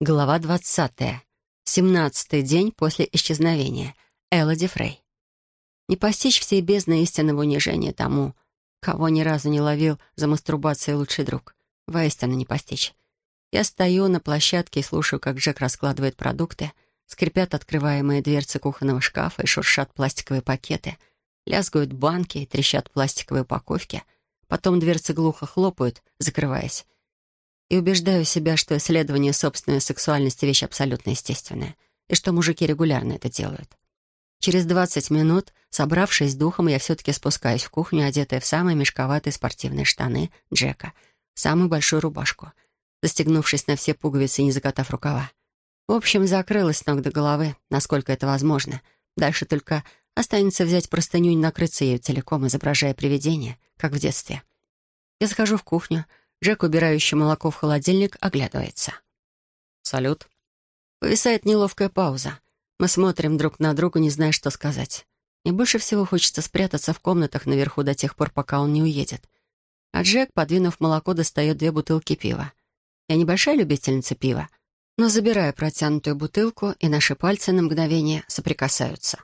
Глава двадцатая. Семнадцатый день после исчезновения. Элоди Фрей. Не постичь всей бездны истинного унижения тому, кого ни разу не ловил за мастурбацией лучший друг. Воистину не постичь. Я стою на площадке и слушаю, как Джек раскладывает продукты, скрипят открываемые дверцы кухонного шкафа и шуршат пластиковые пакеты, лязгают банки и трещат пластиковые упаковки. Потом дверцы глухо хлопают, закрываясь и убеждаю себя, что исследование собственной сексуальности — вещь абсолютно естественная, и что мужики регулярно это делают. Через 20 минут, собравшись духом, я все-таки спускаюсь в кухню, одетая в самые мешковатые спортивные штаны Джека, самую большую рубашку, застегнувшись на все пуговицы и не закатав рукава. В общем, закрылась ног до головы, насколько это возможно. Дальше только останется взять простыню и накрыться ею целиком, изображая привидение, как в детстве. Я захожу в кухню, Джек, убирающий молоко в холодильник, оглядывается. «Салют». Повисает неловкая пауза. Мы смотрим друг на друга, не зная, что сказать. Мне больше всего хочется спрятаться в комнатах наверху до тех пор, пока он не уедет. А Джек, подвинув молоко, достает две бутылки пива. Я небольшая любительница пива, но забираю протянутую бутылку, и наши пальцы на мгновение соприкасаются.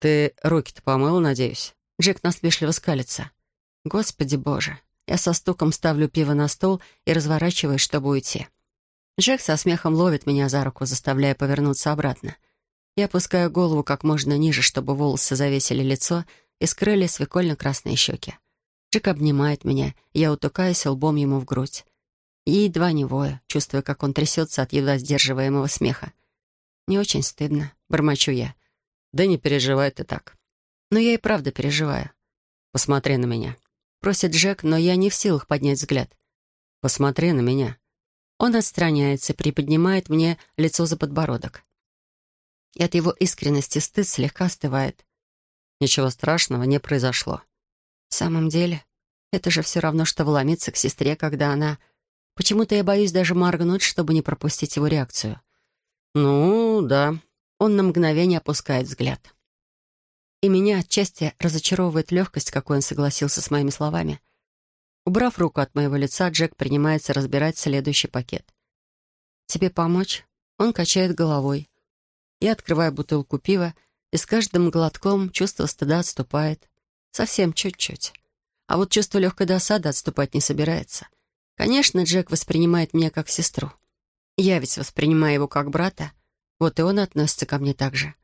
«Ты руки-то помыл, надеюсь?» Джек насмешливо скалится. «Господи боже, я со стуком ставлю пиво на стол и разворачиваюсь, чтобы уйти. Джек со смехом ловит меня за руку, заставляя повернуться обратно. Я опускаю голову как можно ниже, чтобы волосы завесили лицо и скрыли свекольно-красные щеки. Джек обнимает меня, я утыкаюсь лбом ему в грудь. И едва не вою, чувствуя, как он трясется от едва сдерживаемого смеха. Не очень стыдно, бормочу я. Да не переживай ты так. Но я и правда переживаю. Посмотри на меня. Просит Джек, но я не в силах поднять взгляд. «Посмотри на меня». Он отстраняется, приподнимает мне лицо за подбородок. И от его искренности стыд слегка остывает. Ничего страшного не произошло. В самом деле, это же все равно, что вломиться к сестре, когда она... Почему-то я боюсь даже моргнуть, чтобы не пропустить его реакцию. «Ну, да». Он на мгновение опускает взгляд. И меня отчасти разочаровывает легкость, какой он согласился с моими словами. Убрав руку от моего лица, Джек принимается разбирать следующий пакет. «Тебе помочь?» Он качает головой. Я открываю бутылку пива, и с каждым глотком чувство стыда отступает. Совсем чуть-чуть. А вот чувство легкой досады отступать не собирается. Конечно, Джек воспринимает меня как сестру. Я ведь воспринимаю его как брата. Вот и он относится ко мне так же.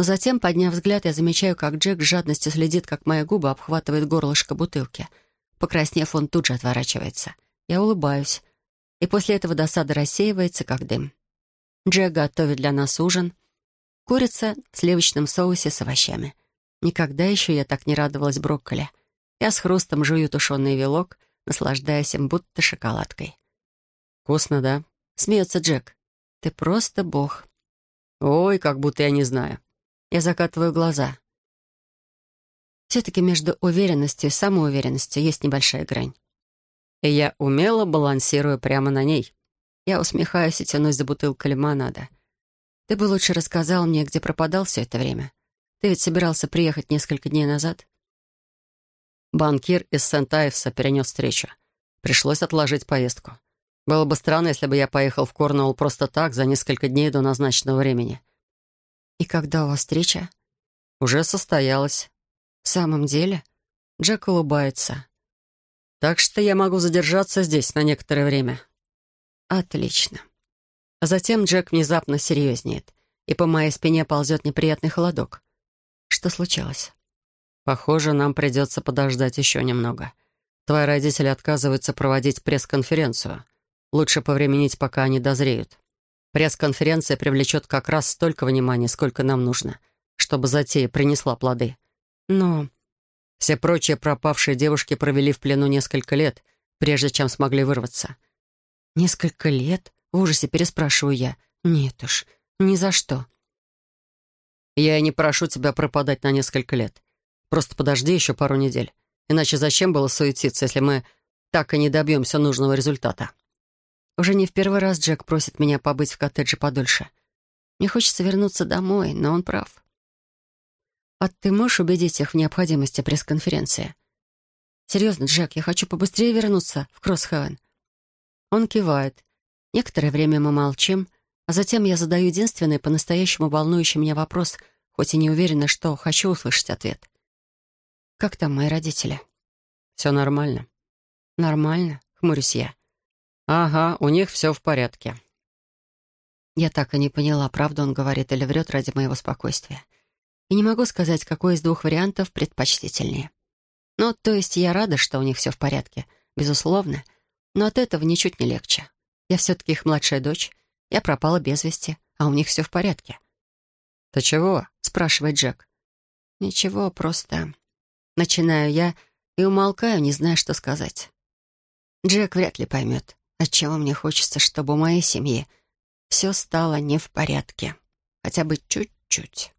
Но затем, подняв взгляд, я замечаю, как Джек с жадностью следит, как мои губы обхватывает горлышко бутылки. Покраснев, он тут же отворачивается. Я улыбаюсь. И после этого досада рассеивается, как дым. Джек готовит для нас ужин. Курица в сливочном соусе с овощами. Никогда еще я так не радовалась брокколи. Я с хрустом жую тушеный вилок, наслаждаясь им будто шоколадкой. «Вкусно, да?» — смеется Джек. «Ты просто бог». «Ой, как будто я не знаю. Я закатываю глаза. Все-таки между уверенностью и самоуверенностью есть небольшая грань. И я умело балансирую прямо на ней. Я усмехаюсь и тянусь за бутылкой лимонада. Ты бы лучше рассказал мне, где пропадал все это время. Ты ведь собирался приехать несколько дней назад. Банкир из Сент-Айвса перенес встречу. Пришлось отложить поездку. Было бы странно, если бы я поехал в Корнуолл просто так, за несколько дней до назначенного времени. «И когда у вас встреча?» «Уже состоялась». «В самом деле?» Джек улыбается. «Так что я могу задержаться здесь на некоторое время». «Отлично». А затем Джек внезапно серьезнеет, и по моей спине ползет неприятный холодок. Что случилось? «Похоже, нам придется подождать еще немного. Твои родители отказываются проводить пресс-конференцию. Лучше повременить, пока они дозреют. Пресс-конференция привлечет как раз столько внимания, сколько нам нужно, чтобы затея принесла плоды. Но все прочие пропавшие девушки провели в плену несколько лет, прежде чем смогли вырваться. «Несколько лет?» — в ужасе переспрашиваю я. «Нет уж, ни за что». «Я и не прошу тебя пропадать на несколько лет. Просто подожди еще пару недель. Иначе зачем было суетиться, если мы так и не добьемся нужного результата?» Уже не в первый раз Джек просит меня побыть в коттедже подольше. Мне хочется вернуться домой, но он прав. А ты можешь убедить их в необходимости пресс-конференции? Серьезно, Джек, я хочу побыстрее вернуться в Кроссхевен. Он кивает. Некоторое время мы молчим, а затем я задаю единственный по-настоящему волнующий меня вопрос, хоть и не уверена, что хочу услышать ответ. «Как там мои родители?» «Все нормально». «Нормально?» — хмурюсь я. «Ага, у них все в порядке». Я так и не поняла, правду он говорит или врет ради моего спокойствия. И не могу сказать, какой из двух вариантов предпочтительнее. Ну, то есть я рада, что у них все в порядке, безусловно, но от этого ничуть не легче. Я все-таки их младшая дочь, я пропала без вести, а у них все в порядке. «Ты чего?» — спрашивает Джек. «Ничего, просто...» Начинаю я и умолкаю, не зная, что сказать. Джек вряд ли поймет, отчего мне хочется, чтобы у моей семьи все стало не в порядке. Хотя бы чуть-чуть.